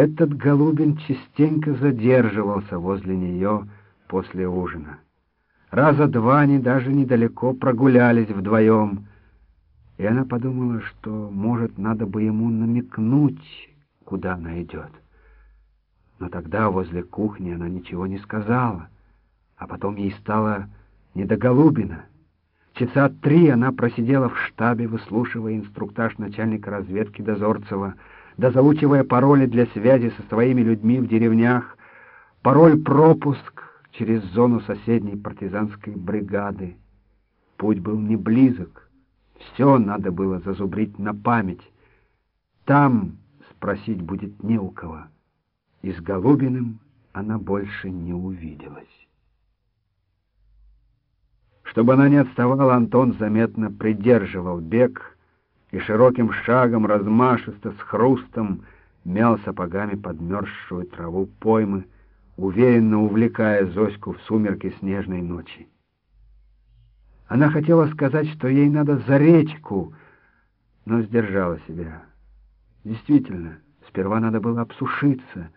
Этот Голубин частенько задерживался возле нее после ужина. Раза два они даже недалеко прогулялись вдвоем, и она подумала, что, может, надо бы ему намекнуть, куда она идет. Но тогда возле кухни она ничего не сказала, а потом ей стало не до Голубина. Часа три она просидела в штабе, выслушивая инструктаж начальника разведки Дозорцева, дозаучивая пароли для связи со своими людьми в деревнях, пароль-пропуск через зону соседней партизанской бригады. Путь был не близок, все надо было зазубрить на память. Там спросить будет не у кого. И с Голубиным она больше не увиделась. Чтобы она не отставала, Антон заметно придерживал бег и широким шагом, размашисто, с хрустом, мял сапогами подмерзшую траву поймы, уверенно увлекая Зоську в сумерки снежной ночи. Она хотела сказать, что ей надо за речку, но сдержала себя. Действительно, сперва надо было обсушиться,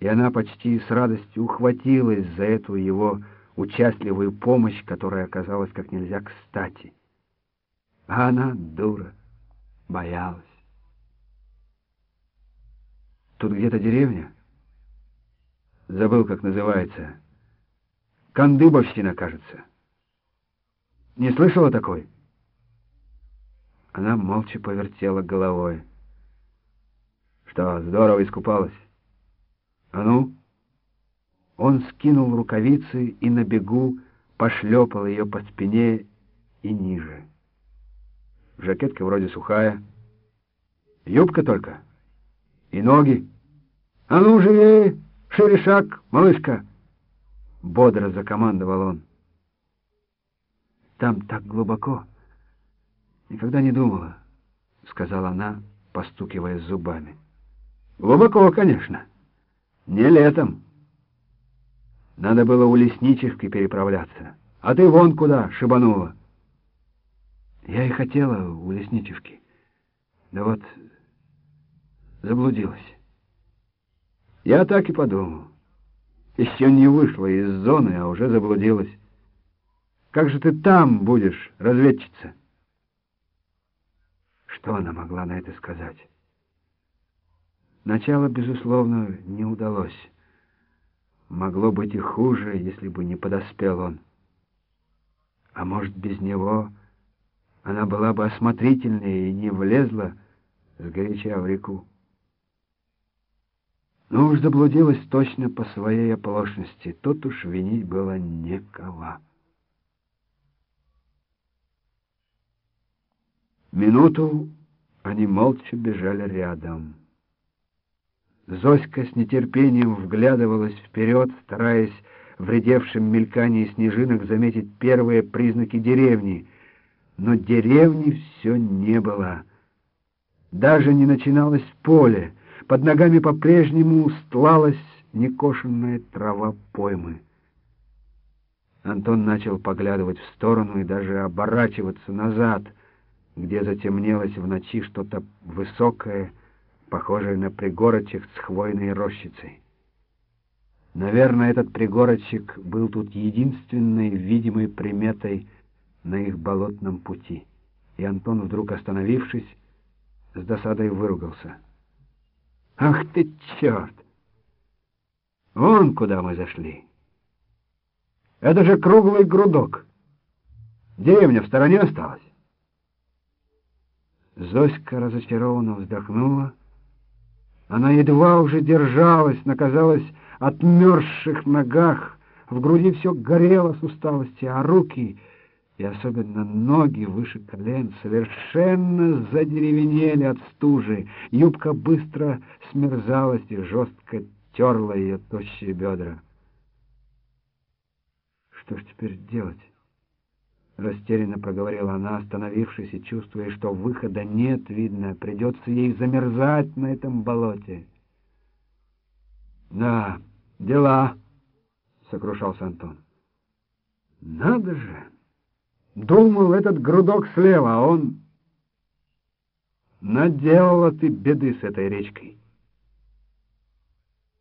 и она почти с радостью ухватилась за эту его участливую помощь, которая оказалась как нельзя кстати. А она, дура, боялась. Тут где-то деревня. Забыл, как называется. Кандыбовщина, кажется. Не слышала такой? Она молча повертела головой. Что, здорово искупалась? А ну? Он скинул рукавицы и на бегу пошлепал ее по спине и ниже. Жакетка вроде сухая. Юбка только. И ноги. А ну, живее! Шире шаг, малышка! Бодро закомандовал он. Там так глубоко. Никогда не думала, сказала она, постукивая зубами. Глубоко, конечно. Не летом. Надо было у лесничевки переправляться. А ты вон куда шибанула. Я и хотела у лесничевки. Да вот заблудилась. Я так и подумал. Еще не вышла из зоны, а уже заблудилась. Как же ты там будешь, разведчица? Что она могла на это сказать? Начало, безусловно, не удалось. Могло быть и хуже, если бы не подоспел он. А может, без него она была бы осмотрительнее и не влезла сгоряча в реку. Но уж заблудилась точно по своей оплошности. Тут уж винить было некого. Минуту они молча бежали рядом. Зоська с нетерпением вглядывалась вперед, стараясь в редевшем мелькании снежинок заметить первые признаки деревни. Но деревни все не было. Даже не начиналось поле. Под ногами по-прежнему устлалась некошенная трава поймы. Антон начал поглядывать в сторону и даже оборачиваться назад, где затемнелось в ночи что-то высокое, похожее на пригорочек с хвойной рощицей. Наверное, этот пригорочек был тут единственной видимой приметой на их болотном пути. И Антон, вдруг остановившись, с досадой выругался. «Ах ты, черт! Вон куда мы зашли! Это же круглый грудок! Деревня в стороне осталась!» Зоська разочарованно вздохнула, она едва уже держалась на, казалось, отмерзших ногах. В груди все горело с усталости, а руки, и особенно ноги выше колен, совершенно задеревенели от стужи. Юбка быстро смерзалась и жестко терла ее тощие бедра. Что ж теперь делать? Растерянно проговорила она, остановившись и чувствуя, что выхода нет, видно, придется ей замерзать на этом болоте. «Да, дела», — сокрушался Антон. «Надо же! Думал, этот грудок слева, а он...» «Наделала ты беды с этой речкой».